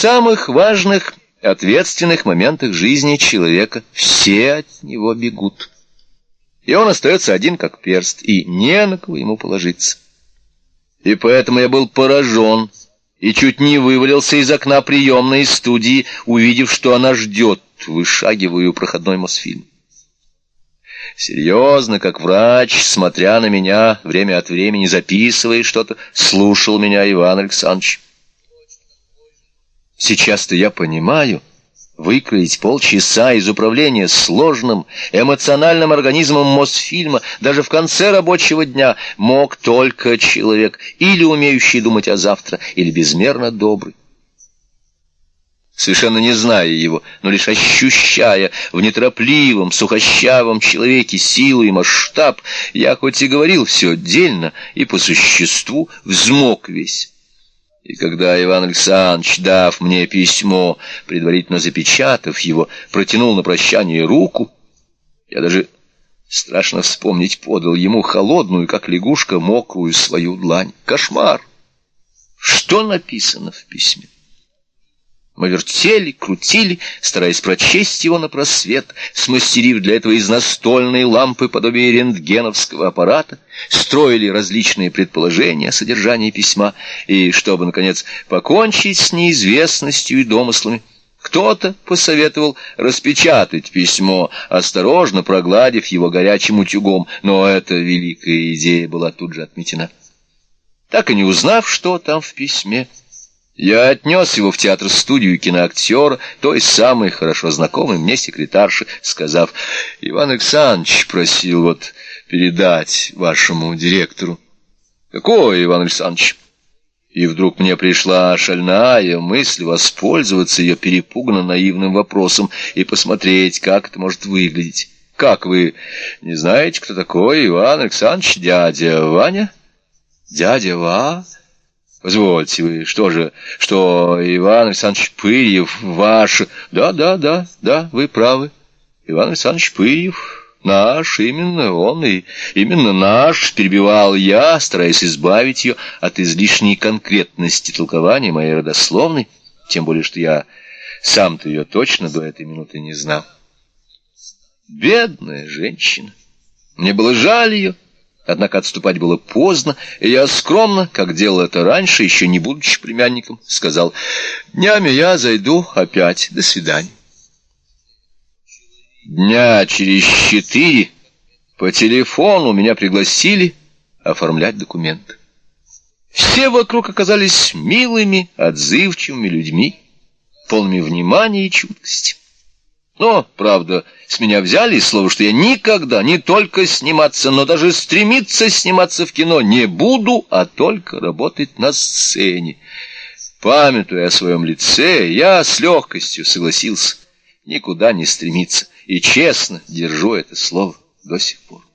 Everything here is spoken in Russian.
самых важных, ответственных моментах жизни человека все от него бегут. И он остается один как перст, и не на кого ему положиться. И поэтому я был поражен и чуть не вывалился из окна приемной студии, увидев, что она ждет, вышагиваю проходной Мосфильм. Серьезно, как врач, смотря на меня, время от времени записывая что-то, слушал меня Иван Александрович. Сейчас-то я понимаю, выкроить полчаса из управления сложным эмоциональным организмом Мосфильма даже в конце рабочего дня мог только человек, или умеющий думать о завтра, или безмерно добрый совершенно не зная его, но лишь ощущая в неторопливом, сухощавом человеке силу и масштаб, я хоть и говорил все отдельно и по существу, взмок весь. И когда Иван Александрович, дав мне письмо, предварительно запечатав его, протянул на прощание руку, я даже, страшно вспомнить, подал ему холодную, как лягушка, мокрую свою длань. Кошмар! Что написано в письме? Мы вертели, крутили, стараясь прочесть его на просвет, смастерив для этого из настольной лампы подобие рентгеновского аппарата, строили различные предположения о содержании письма, и, чтобы, наконец, покончить с неизвестностью и домыслами, кто-то посоветовал распечатать письмо, осторожно прогладив его горячим утюгом, но эта великая идея была тут же отметена. Так и не узнав, что там в письме, я отнес его в театр-студию киноактера, той самой хорошо знакомой мне секретарши, сказав, «Иван Александрович просил вот передать вашему директору». «Какой, Иван Александрович?» И вдруг мне пришла шальная мысль воспользоваться ее перепуганно наивным вопросом и посмотреть, как это может выглядеть. «Как вы не знаете, кто такой Иван Александрович, дядя Ваня?» «Дядя Ва?» Позвольте вы, что же, что Иван Александрович Пырьев ваш... Да, да, да, да, вы правы. Иван Александрович Пырьев наш, именно он и именно наш, перебивал я, стараясь избавить ее от излишней конкретности толкования моей родословной, тем более, что я сам-то ее точно до этой минуты не знал. Бедная женщина. Мне было жаль ее. Однако отступать было поздно, и я скромно, как делал это раньше, еще не будучи племянником, сказал, «Днями я зайду опять. До свидания». Дня через четыре по телефону меня пригласили оформлять документы. Все вокруг оказались милыми, отзывчивыми людьми, полными внимания и чуткости. Но, правда, с меня взяли слово, что я никогда не только сниматься, но даже стремиться сниматься в кино не буду, а только работать на сцене. Памятуя о своем лице, я с легкостью согласился никуда не стремиться, и честно держу это слово до сих пор.